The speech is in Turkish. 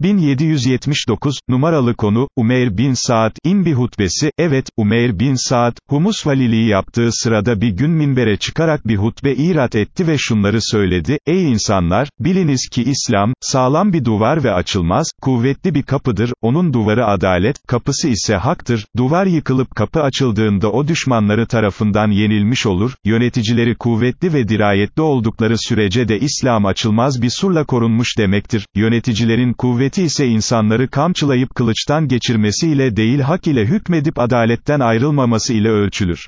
1779, numaralı konu, Umeyr bin Saad, in bir hutbesi, evet, Umeyr bin Saad, Humus valiliği yaptığı sırada bir gün minbere çıkarak bir hutbe irat etti ve şunları söyledi, ey insanlar, biliniz ki İslam, sağlam bir duvar ve açılmaz, kuvvetli bir kapıdır, onun duvarı adalet, kapısı ise haktır, duvar yıkılıp kapı açıldığında o düşmanları tarafından yenilmiş olur, yöneticileri kuvvetli ve dirayetli oldukları sürece de İslam açılmaz bir surla korunmuş demektir, yöneticilerin kuvveti ise insanları kamçılayıp kılıçtan geçirmesiyle değil hak ile hükmedip adaletten ayrılmaması ile ölçülür.